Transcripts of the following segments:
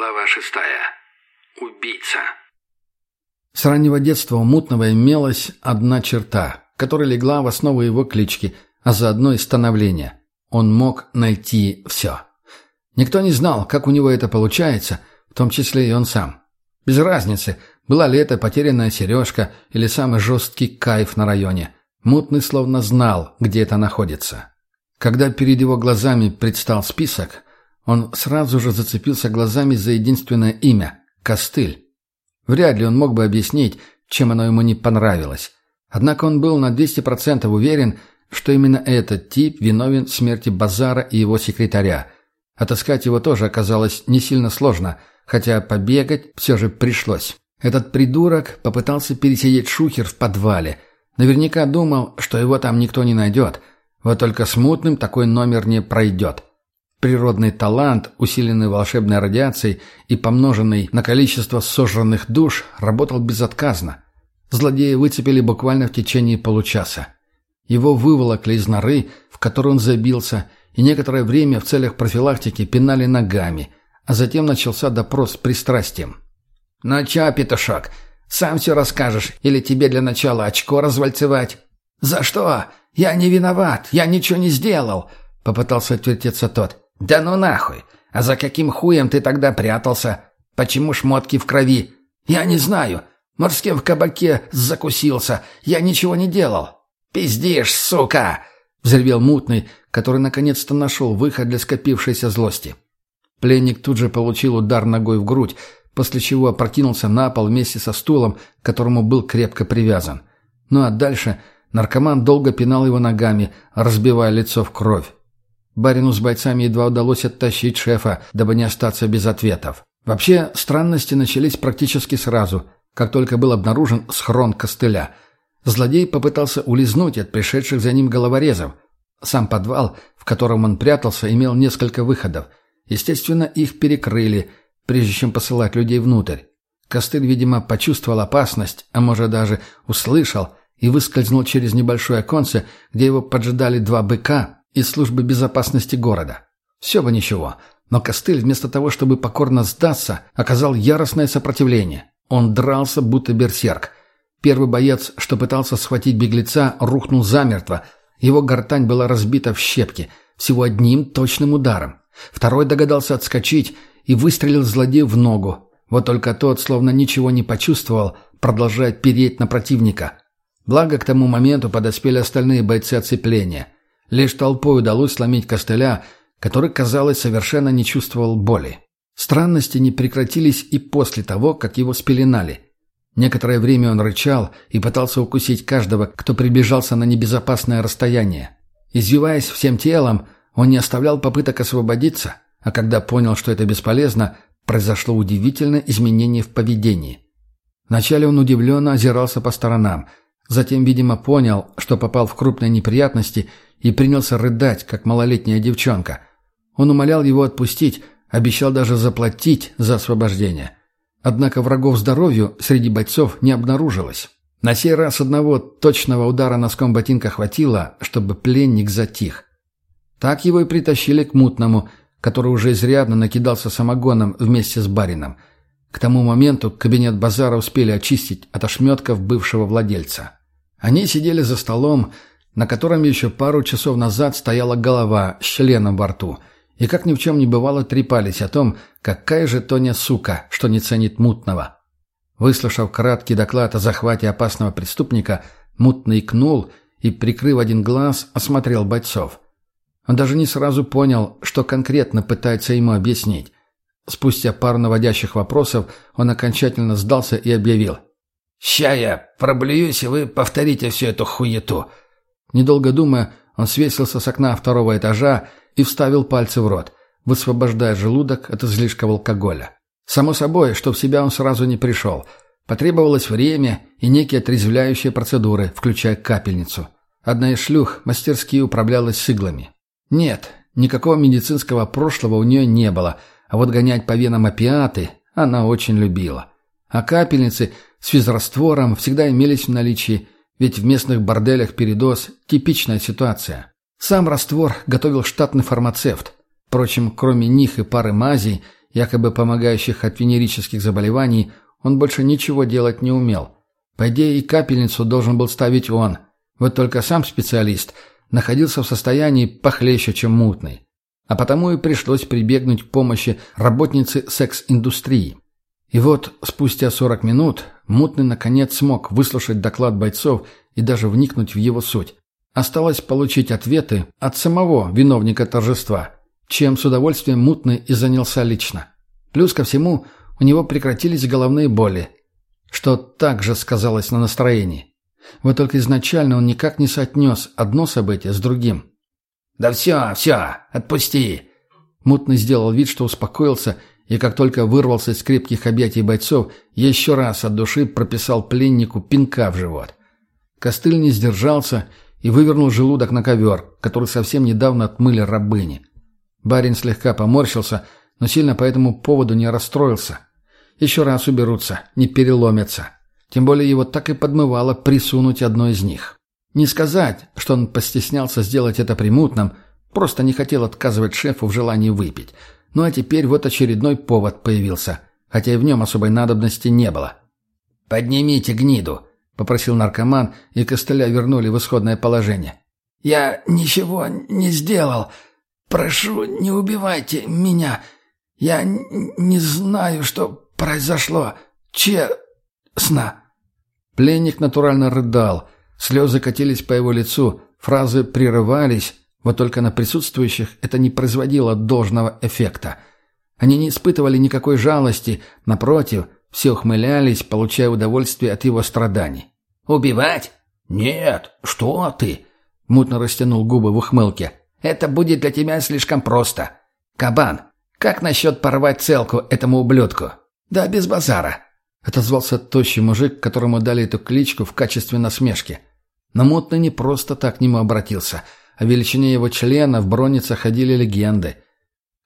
Глава шестая. Убийца. С раннего детства у Мутного имелась одна черта, которая легла в основу его клички, а заодно и становления. Он мог найти все. Никто не знал, как у него это получается, в том числе и он сам. Без разницы, была ли это потерянная сережка или самый жесткий кайф на районе. Мутный словно знал, где это находится. Когда перед его глазами предстал список, он сразу же зацепился глазами за единственное имя – Костыль. Вряд ли он мог бы объяснить, чем оно ему не понравилось. Однако он был на 200% уверен, что именно этот тип виновен в смерти Базара и его секретаря. Отыскать его тоже оказалось не сильно сложно, хотя побегать все же пришлось. Этот придурок попытался пересидеть шухер в подвале. Наверняка думал, что его там никто не найдет – вот только смутным такой номер не пройдет. Природный талант, усиленный волшебной радиацией и помноженный на количество сожранных душ, работал безотказно. Злодея выцепили буквально в течение получаса. Его выволокли из норы, в которую он забился, и некоторое время в целях профилактики пинали ногами, а затем начался допрос с пристрастием. «Ну чё, петушок, сам все расскажешь, или тебе для начала очко развальцевать?» «За что? Я не виноват, я ничего не сделал», — попытался отвертеться тот. «Да ну нахуй! А за каким хуем ты тогда прятался? Почему шмотки в крови? Я не знаю. Морским в кабаке закусился. Я ничего не делал». «Пиздишь, сука!» — взревел мутный, который наконец-то нашел выход для скопившейся злости. Пленник тут же получил удар ногой в грудь, после чего опрокинулся на пол вместе со стулом, к которому был крепко привязан. Ну а дальше Наркоман долго пинал его ногами, разбивая лицо в кровь. Барину с бойцами едва удалось оттащить шефа, дабы не остаться без ответов. Вообще, странности начались практически сразу, как только был обнаружен схрон костыля. Злодей попытался улизнуть от пришедших за ним головорезов. Сам подвал, в котором он прятался, имел несколько выходов. Естественно, их перекрыли, прежде чем посылать людей внутрь. Костыль, видимо, почувствовал опасность, а может даже услышал – и выскользнул через небольшое оконце, где его поджидали два быка из службы безопасности города. Все бы ничего, но Костыль вместо того, чтобы покорно сдаться, оказал яростное сопротивление. Он дрался, будто берсерк. Первый боец, что пытался схватить беглеца, рухнул замертво. Его гортань была разбита в щепки, всего одним точным ударом. Второй догадался отскочить и выстрелил злодею в ногу. Вот только тот, словно ничего не почувствовал, продолжая переть на противника. Благо, к тому моменту подоспели остальные бойцы оцепления. Лишь толпой удалось сломить костыля, который, казалось, совершенно не чувствовал боли. Странности не прекратились и после того, как его спеленали. Некоторое время он рычал и пытался укусить каждого, кто приближался на небезопасное расстояние. Извиваясь всем телом, он не оставлял попыток освободиться, а когда понял, что это бесполезно, произошло удивительное изменение в поведении. Вначале он удивленно озирался по сторонам – Затем, видимо, понял, что попал в крупные неприятности и принялся рыдать, как малолетняя девчонка. Он умолял его отпустить, обещал даже заплатить за освобождение. Однако врагов здоровью среди бойцов не обнаружилось. На сей раз одного точного удара носком ботинка хватило, чтобы пленник затих. Так его и притащили к мутному, который уже изрядно накидался самогоном вместе с барином. К тому моменту кабинет базара успели очистить от ошметков бывшего владельца. Они сидели за столом, на котором еще пару часов назад стояла голова с членом во рту, и как ни в чем не бывало трепались о том, какая же Тоня сука, что не ценит мутного. Выслушав краткий доклад о захвате опасного преступника, мутный кнул и, прикрыв один глаз, осмотрел бойцов. Он даже не сразу понял, что конкретно пытается ему объяснить. Спустя пару наводящих вопросов он окончательно сдался и объявил – «Ща я проблююсь, и вы повторите всю эту хуету». Недолго думая, он свесился с окна второго этажа и вставил пальцы в рот, высвобождая желудок от излишка алкоголя. Само собой, что в себя он сразу не пришел. Потребовалось время и некие отрезвляющие процедуры, включая капельницу. Одна из шлюх мастерски управлялась с иглами. Нет, никакого медицинского прошлого у нее не было, а вот гонять по венам опиаты она очень любила. А капельницы – с физраствором всегда имелись в наличии, ведь в местных борделях передоз – типичная ситуация. Сам раствор готовил штатный фармацевт. Впрочем, кроме них и пары мазей, якобы помогающих от венерических заболеваний, он больше ничего делать не умел. По идее, и капельницу должен был ставить он. Вот только сам специалист находился в состоянии похлеще, чем мутный. А потому и пришлось прибегнуть к помощи работницы секс-индустрии. И вот спустя 40 минут Мутный наконец смог выслушать доклад бойцов и даже вникнуть в его суть. Осталось получить ответы от самого виновника торжества, чем с удовольствием Мутный и занялся лично. Плюс ко всему, у него прекратились головные боли, что также сказалось на настроении. Вот только изначально он никак не соотнес одно событие с другим. «Да все, все, отпусти!» Мутный сделал вид, что успокоился, и как только вырвался из крепких объятий бойцов, еще раз от души прописал пленнику пинка в живот. Костыль не сдержался и вывернул желудок на ковер, который совсем недавно отмыли рабыни. Барин слегка поморщился, но сильно по этому поводу не расстроился. Еще раз уберутся, не переломятся. Тем более его так и подмывало присунуть одно из них. Не сказать, что он постеснялся сделать это примутным, просто не хотел отказывать шефу в желании выпить. Ну а теперь вот очередной повод появился, хотя и в нем особой надобности не было. «Поднимите гниду», — попросил наркоман, и костыля вернули в исходное положение. «Я ничего не сделал. Прошу, не убивайте меня. Я не знаю, что произошло. Честно». Пленник натурально рыдал. Слезы катились по его лицу, фразы прерывались, вот только на присутствующих это не производило должного эффекта. Они не испытывали никакой жалости, напротив, все ухмылялись, получая удовольствие от его страданий. «Убивать? Нет, что ты?» Мутно растянул губы в ухмылке. «Это будет для тебя слишком просто. Кабан, как насчет порвать целку этому ублюдку?» «Да без базара. Отозвался тощий мужик, которому дали эту кличку в качестве насмешки. Но Мутный не просто так к нему обратился. О величине его члена в бронице ходили легенды.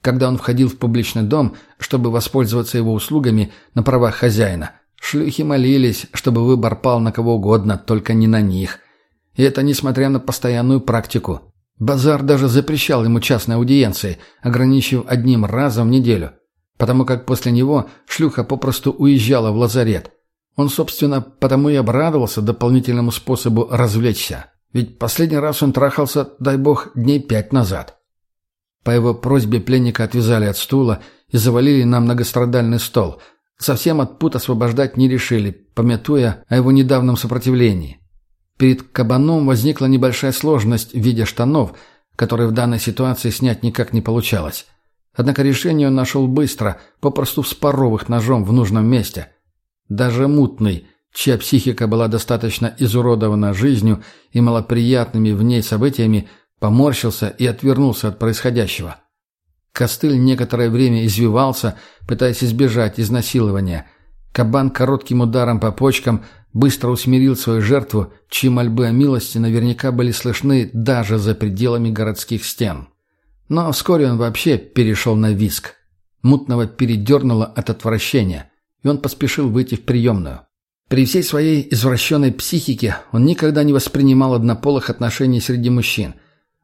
Когда он входил в публичный дом, чтобы воспользоваться его услугами на правах хозяина, шлюхи молились, чтобы выбор пал на кого угодно, только не на них. И это несмотря на постоянную практику. Базар даже запрещал ему частные аудиенции, ограничив одним разом в неделю – потому как после него шлюха попросту уезжала в лазарет. Он, собственно, потому и обрадовался дополнительному способу развлечься. Ведь последний раз он трахался, дай бог, дней пять назад. По его просьбе пленника отвязали от стула и завалили на многострадальный стол. Совсем от пут освобождать не решили, пометуя о его недавнем сопротивлении. Перед кабаном возникла небольшая сложность в виде штанов, которые в данной ситуации снять никак не получалось. Однако решение он нашел быстро, попросту вспоров их ножом в нужном месте. Даже мутный, чья психика была достаточно изуродована жизнью и малоприятными в ней событиями, поморщился и отвернулся от происходящего. Костыль некоторое время извивался, пытаясь избежать изнасилования. Кабан коротким ударом по почкам быстро усмирил свою жертву, чьи мольбы о милости наверняка были слышны даже за пределами городских стен. Но вскоре он вообще перешел на виск. Мутного передернуло от отвращения, и он поспешил выйти в приемную. При всей своей извращенной психике он никогда не воспринимал однополых отношений среди мужчин.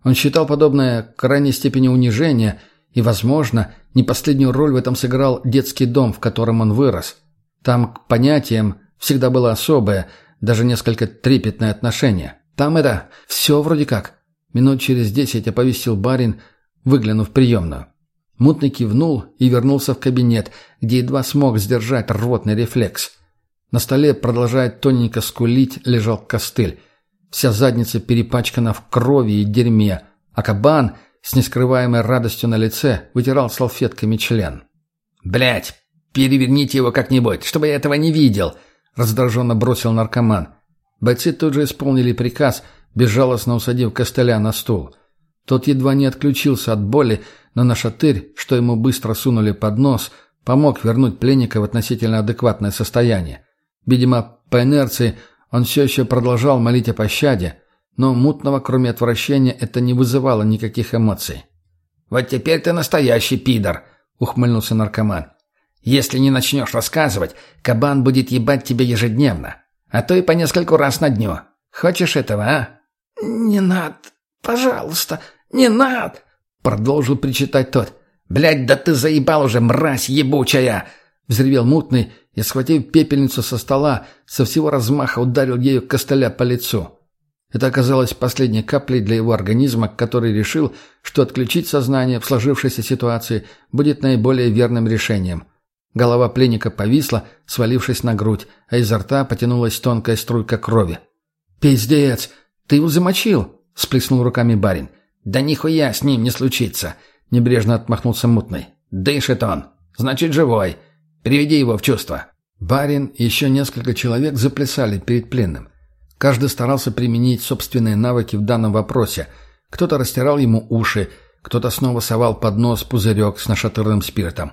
Он считал подобное крайней степени унижения, и, возможно, не последнюю роль в этом сыграл детский дом, в котором он вырос. Там к понятиям всегда было особое, даже несколько трепетное отношение. Там это все вроде как. Минут через десять оповестил барин, выглянув в приемную. Мутный кивнул и вернулся в кабинет, где едва смог сдержать рвотный рефлекс. На столе, продолжая тоненько скулить, лежал костыль. Вся задница перепачкана в крови и дерьме, а кабан с нескрываемой радостью на лице вытирал салфетками член. Блять, переверните его как-нибудь, чтобы я этого не видел!» — раздраженно бросил наркоман. Бойцы тут же исполнили приказ, безжалостно усадив костыля на стул. Тот едва не отключился от боли, но нашатырь, что ему быстро сунули под нос, помог вернуть пленника в относительно адекватное состояние. Видимо, по инерции он все еще продолжал молить о пощаде, но мутного, кроме отвращения, это не вызывало никаких эмоций. «Вот теперь ты настоящий пидор!» — ухмыльнулся наркоман. «Если не начнешь рассказывать, кабан будет ебать тебя ежедневно, а то и по нескольку раз на дню. Хочешь этого, а?» «Не надо, пожалуйста», «Не надо!» — продолжил причитать тот. «Блядь, да ты заебал уже, мразь ебучая!» — взревел мутный и, схватив пепельницу со стола, со всего размаха ударил ею костыля по лицу. Это оказалось последней каплей для его организма, который решил, что отключить сознание в сложившейся ситуации будет наиболее верным решением. Голова пленника повисла, свалившись на грудь, а изо рта потянулась тонкая струйка крови. «Пиздец! Ты его замочил!» — сплеснул руками барин. «Да нихуя с ним не случится!» — небрежно отмахнулся мутный. «Дышит он! Значит, живой! Приведи его в чувство!» Барин и еще несколько человек заплясали перед пленным. Каждый старался применить собственные навыки в данном вопросе. Кто-то растирал ему уши, кто-то снова совал под нос пузырек с нашатырным спиртом.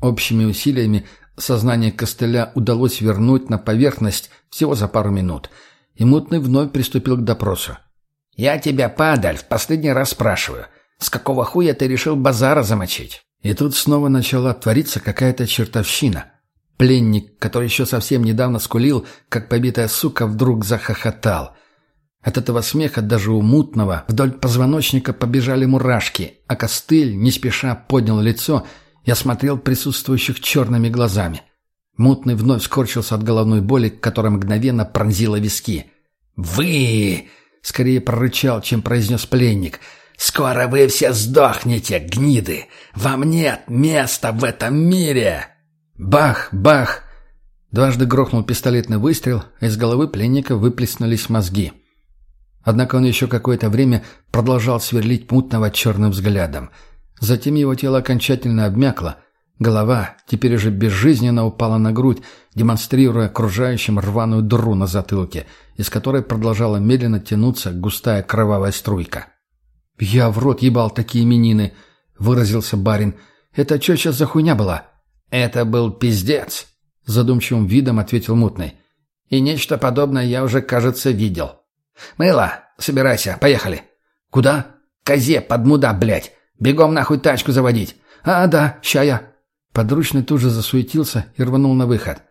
Общими усилиями сознание костыля удалось вернуть на поверхность всего за пару минут. И мутный вновь приступил к допросу. «Я тебя, падаль, в последний раз спрашиваю. С какого хуя ты решил базара замочить?» И тут снова начала твориться какая-то чертовщина. Пленник, который еще совсем недавно скулил, как побитая сука, вдруг захохотал. От этого смеха даже у мутного вдоль позвоночника побежали мурашки, а костыль не спеша поднял лицо и осмотрел присутствующих черными глазами. Мутный вновь скорчился от головной боли, которая мгновенно пронзила виски. «Вы!» — скорее прорычал, чем произнес пленник. «Скоро вы все сдохнете, гниды! Вам нет места в этом мире!» Бах! Бах! Дважды грохнул пистолетный выстрел, а из головы пленника выплеснулись мозги. Однако он еще какое-то время продолжал сверлить мутного черным взглядом. Затем его тело окончательно обмякло. Голова теперь уже безжизненно упала на грудь, демонстрируя окружающим рваную дыру на затылке, из которой продолжала медленно тянуться густая кровавая струйка. «Я в рот ебал такие именины», — выразился барин. «Это что сейчас за хуйня была?» «Это был пиздец», — задумчивым видом ответил мутный. «И нечто подобное я уже, кажется, видел». «Мыло, собирайся, поехали». «Куда?» «Козе под муда, блядь. Бегом нахуй тачку заводить». «А, да, ща я». Подручный тут же засуетился и рванул на выход.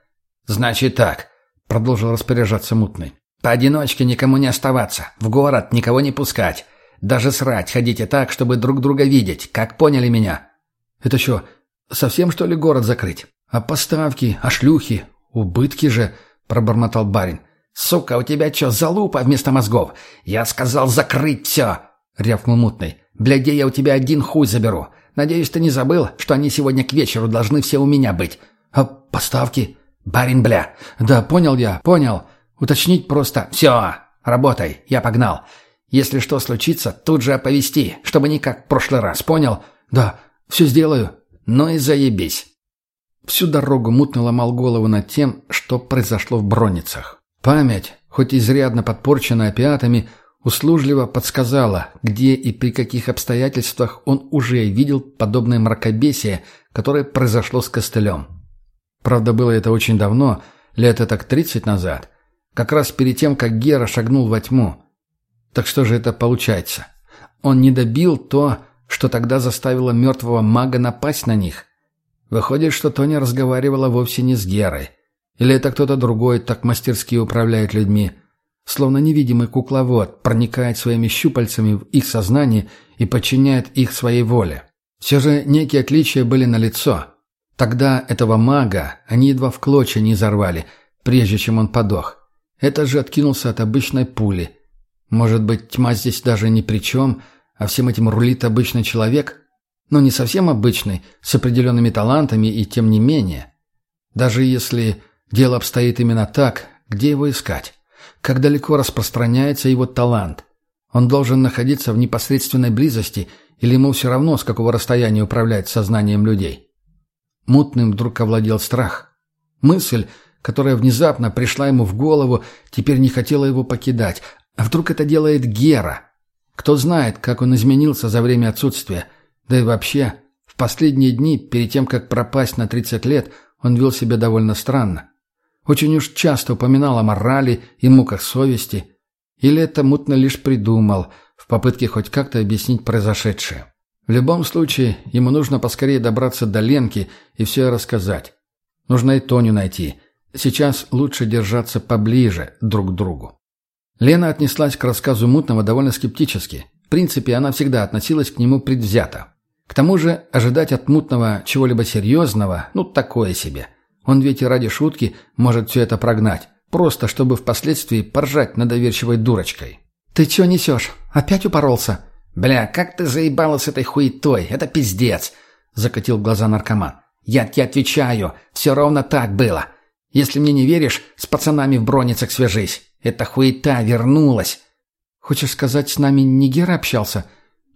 «Значит так», — продолжил распоряжаться мутный. «Поодиночке никому не оставаться, в город никого не пускать. Даже срать ходите так, чтобы друг друга видеть, как поняли меня». «Это что, Совсем, что ли, город закрыть? А поставки, а шлюхи? Убытки же, пробормотал барин. Сука, у тебя что, залупа вместо мозгов? Я сказал закрыть все, рявкнул мутный. Блядей я у тебя один хуй заберу. Надеюсь, ты не забыл, что они сегодня к вечеру должны все у меня быть. А поставки? Барин, бля. Да, понял я, понял. Уточнить просто. Все, работай, я погнал. Если что случится, тут же оповести, чтобы не как в прошлый раз, понял? Да, все сделаю. Ну и заебись. Всю дорогу мутно ломал голову над тем, что произошло в Броницах. Память, хоть изрядно подпорчена опиатами, услужливо подсказала, где и при каких обстоятельствах он уже видел подобное мракобесие, которое произошло с костылем. Правда, было это очень давно, лет так тридцать назад, как раз перед тем, как Гера шагнул во тьму. Так что же это получается? Он не добил то, что тогда заставило мертвого мага напасть на них. Выходит, что Тоня разговаривала вовсе не с Герой. Или это кто-то другой так мастерски управляет людьми. Словно невидимый кукловод проникает своими щупальцами в их сознание и подчиняет их своей воле. Все же некие отличия были налицо. Тогда этого мага они едва в клочья не изорвали, прежде чем он подох. Это же откинулся от обычной пули. Может быть, тьма здесь даже ни при чем – а всем этим рулит обычный человек? Но не совсем обычный, с определенными талантами и тем не менее. Даже если дело обстоит именно так, где его искать? Как далеко распространяется его талант? Он должен находиться в непосредственной близости или ему все равно, с какого расстояния управлять сознанием людей? Мутным вдруг овладел страх. Мысль, которая внезапно пришла ему в голову, теперь не хотела его покидать. А вдруг это делает Гера? Кто знает, как он изменился за время отсутствия. Да и вообще, в последние дни, перед тем, как пропасть на 30 лет, он вел себя довольно странно. Очень уж часто упоминал о морали и муках совести. Или это мутно лишь придумал, в попытке хоть как-то объяснить произошедшее. В любом случае, ему нужно поскорее добраться до Ленки и все рассказать. Нужно и Тоню найти. Сейчас лучше держаться поближе друг к другу. Лена отнеслась к рассказу Мутного довольно скептически. В принципе, она всегда относилась к нему предвзято. К тому же ожидать от мутного чего-либо серьезного, ну, такое себе. Он ведь и ради шутки может все это прогнать, просто чтобы впоследствии поржать над доверчивой дурочкой. «Ты чё несешь? Опять упоролся?» «Бля, как ты заебала с этой хуетой? Это пиздец!» — закатил глаза наркоман. «Я тебе отвечаю, все ровно так было. Если мне не веришь, с пацанами в броницах свяжись. Эта хуета вернулась». «Хочешь сказать, с нами не Гера общался?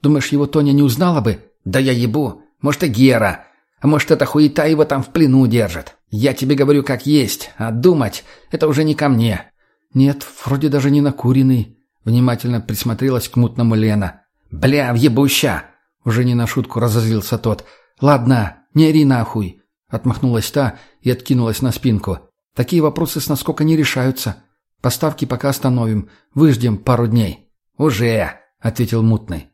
Думаешь, его Тоня не узнала бы?» «Да я ебу. Может, и Гера. А может, эта хуета его там в плену держит. Я тебе говорю как есть, а думать — это уже не ко мне». «Нет, вроде даже не накуренный», — внимательно присмотрелась к мутному Лена. «Бля, въебуща!» — уже не на шутку разозлился тот. «Ладно, не ори нахуй!» — отмахнулась та и откинулась на спинку. «Такие вопросы с насколько не решаются. Поставки пока остановим, выждем пару дней». «Уже!» — ответил мутный.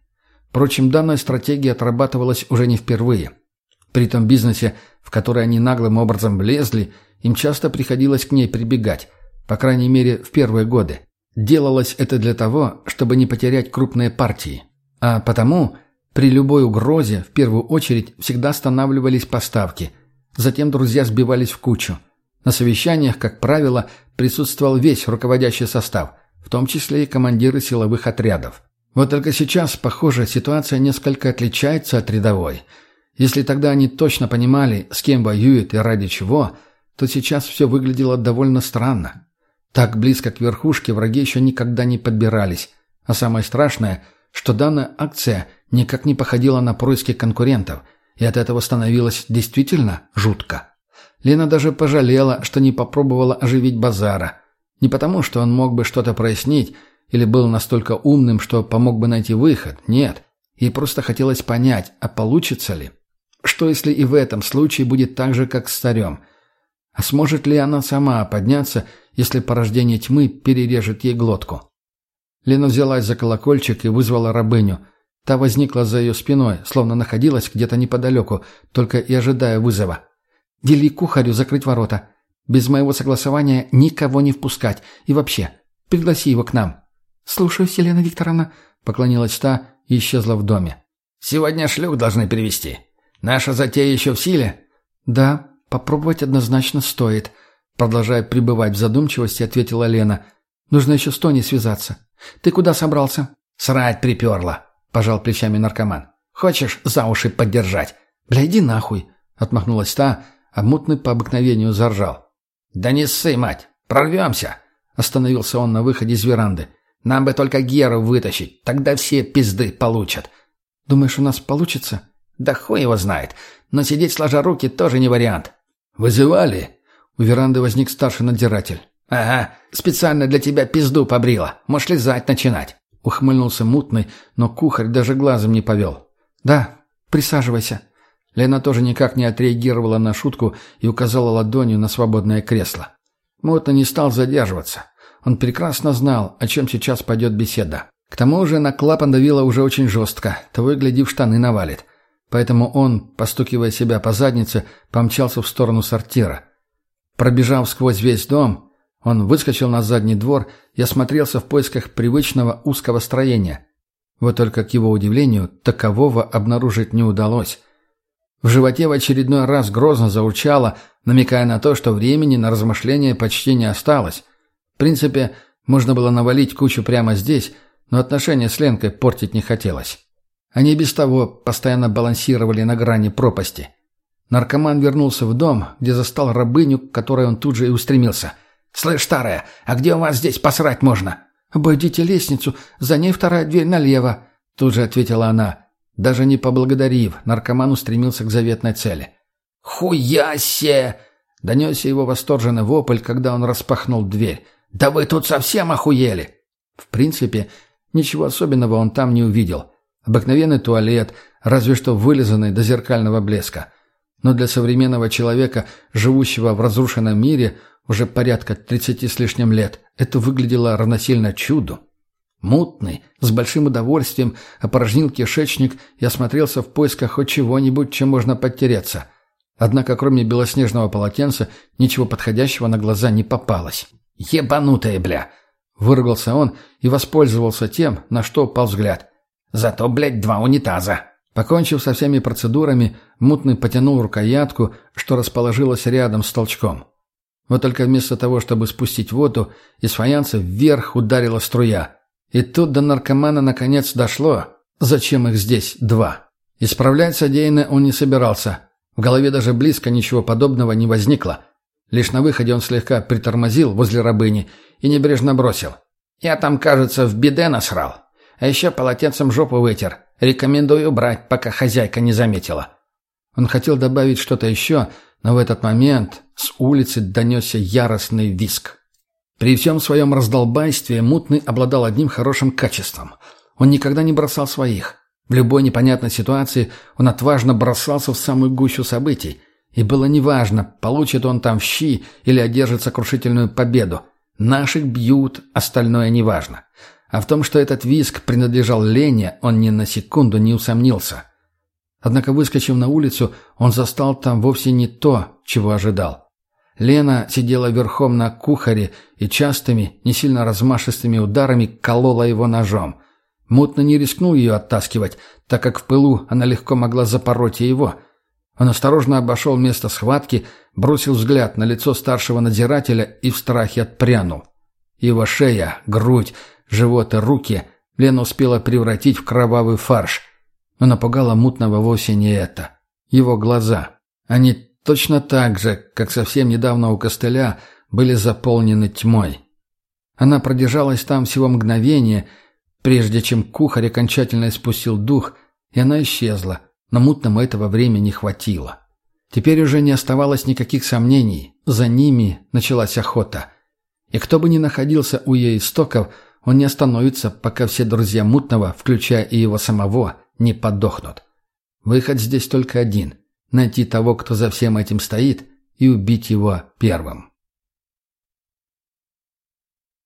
Впрочем, данная стратегия отрабатывалась уже не впервые. При том бизнесе, в который они наглым образом влезли, им часто приходилось к ней прибегать, по крайней мере, в первые годы. Делалось это для того, чтобы не потерять крупные партии. А потому при любой угрозе в первую очередь всегда останавливались поставки. Затем друзья сбивались в кучу. На совещаниях, как правило, присутствовал весь руководящий состав, в том числе и командиры силовых отрядов. Вот только сейчас, похоже, ситуация несколько отличается от рядовой. Если тогда они точно понимали, с кем воюют и ради чего, то сейчас все выглядело довольно странно. Так близко к верхушке враги еще никогда не подбирались. А самое страшное – что данная акция никак не походила на происки конкурентов, и от этого становилось действительно жутко. Лена даже пожалела, что не попробовала оживить базара. Не потому, что он мог бы что-то прояснить или был настолько умным, что помог бы найти выход. Нет. Ей просто хотелось понять, а получится ли. Что если и в этом случае будет так же, как с царем? А сможет ли она сама подняться, если порождение тьмы перережет ей глотку? Лена взялась за колокольчик и вызвала рабыню. Та возникла за ее спиной, словно находилась где-то неподалеку, только и ожидая вызова. «Вели кухарю закрыть ворота. Без моего согласования никого не впускать. И вообще, пригласи его к нам». «Слушаюсь, Елена Викторовна», — поклонилась та и исчезла в доме. «Сегодня шлюх должны привести. Наша затея еще в силе?» «Да, попробовать однозначно стоит», — продолжая пребывать в задумчивости, ответила Лена. «Нужно еще с Тони связаться. «Ты куда собрался?» «Срать приперла», — пожал плечами наркоман. «Хочешь за уши поддержать?» «Бля, иди нахуй», — отмахнулась та, а мутный по обыкновению заржал. «Да не ссы, мать! Прорвемся!» — остановился он на выходе из веранды. «Нам бы только Геру вытащить, тогда все пизды получат». «Думаешь, у нас получится?» «Да хуй его знает. Но сидеть сложа руки тоже не вариант». «Вызывали?» У веранды возник старший надзиратель. «Ага, специально для тебя пизду побрила. Можешь лизать начинать». Ухмыльнулся мутный, но кухарь даже глазом не повел. «Да, присаживайся». Лена тоже никак не отреагировала на шутку и указала ладонью на свободное кресло. Мутный не стал задерживаться. Он прекрасно знал, о чем сейчас пойдет беседа. К тому же на клапан давило уже очень жестко, того и гляди в штаны навалит. Поэтому он, постукивая себя по заднице, помчался в сторону сортира. Пробежав сквозь весь дом, он выскочил на задний двор и осмотрелся в поисках привычного узкого строения. Вот только к его удивлению такового обнаружить не удалось. В животе в очередной раз грозно заурчало, намекая на то, что времени на размышления почти не осталось. В принципе, можно было навалить кучу прямо здесь, но отношения с Ленкой портить не хотелось. Они без того постоянно балансировали на грани пропасти. Наркоман вернулся в дом, где застал рабыню, к которой он тут же и устремился – «Слышь, старая, а где у вас здесь посрать можно?» «Обойдите лестницу, за ней вторая дверь налево», — тут же ответила она. Даже не поблагодарив, наркоман устремился к заветной цели. «Хуясе!» — донесся его восторженный вопль, когда он распахнул дверь. «Да вы тут совсем охуели!» В принципе, ничего особенного он там не увидел. Обыкновенный туалет, разве что вылизанный до зеркального блеска. Но для современного человека, живущего в разрушенном мире, уже порядка тридцати с лишним лет, это выглядело равносильно чуду. Мутный, с большим удовольствием опорожнил кишечник и осмотрелся в поисках хоть чего-нибудь, чем можно подтереться. Однако кроме белоснежного полотенца ничего подходящего на глаза не попалось. «Ебанутая, бля!» Выругался он и воспользовался тем, на что упал взгляд. «Зато, блядь, два унитаза!» Покончив со всеми процедурами, Мутный потянул рукоятку, что расположилась рядом с толчком. Вот только вместо того, чтобы спустить воду, из фаянса вверх ударила струя. И тут до наркомана наконец дошло, зачем их здесь два. Исправлять содеянное он не собирался. В голове даже близко ничего подобного не возникло. Лишь на выходе он слегка притормозил возле рабыни и небрежно бросил. «Я там, кажется, в биде насрал. А еще полотенцем жопу вытер. Рекомендую брать, пока хозяйка не заметила». Он хотел добавить что-то еще, но в этот момент с улицы донесся яростный виск. При всем своем раздолбайстве Мутный обладал одним хорошим качеством. Он никогда не бросал своих. В любой непонятной ситуации он отважно бросался в самую гущу событий. И было неважно, получит он там щи или одержит сокрушительную победу. Наших бьют, остальное неважно. А в том, что этот виск принадлежал Лене, он ни на секунду не усомнился. Однако, выскочив на улицу, он застал там вовсе не то, чего ожидал. Лена сидела верхом на кухаре и частыми, не сильно размашистыми ударами колола его ножом. Мутно не рискнул ее оттаскивать, так как в пылу она легко могла запороть и его. Он осторожно обошел место схватки, бросил взгляд на лицо старшего надзирателя и в страхе отпрянул. Его шея, грудь, живот и руки Лена успела превратить в кровавый фарш. Но напугало мутного вовсе не это. Его глаза. Они точно так же, как совсем недавно у костыля, были заполнены тьмой. Она продержалась там всего мгновение, прежде чем кухарь окончательно испустил дух, и она исчезла, но мутному этого времени хватило. Теперь уже не оставалось никаких сомнений, за ними началась охота. И кто бы ни находился у ее истоков, он не остановится, пока все друзья мутного, включая и его самого, не подохнут. Выход здесь только один – найти того, кто за всем этим стоит, и убить его первым.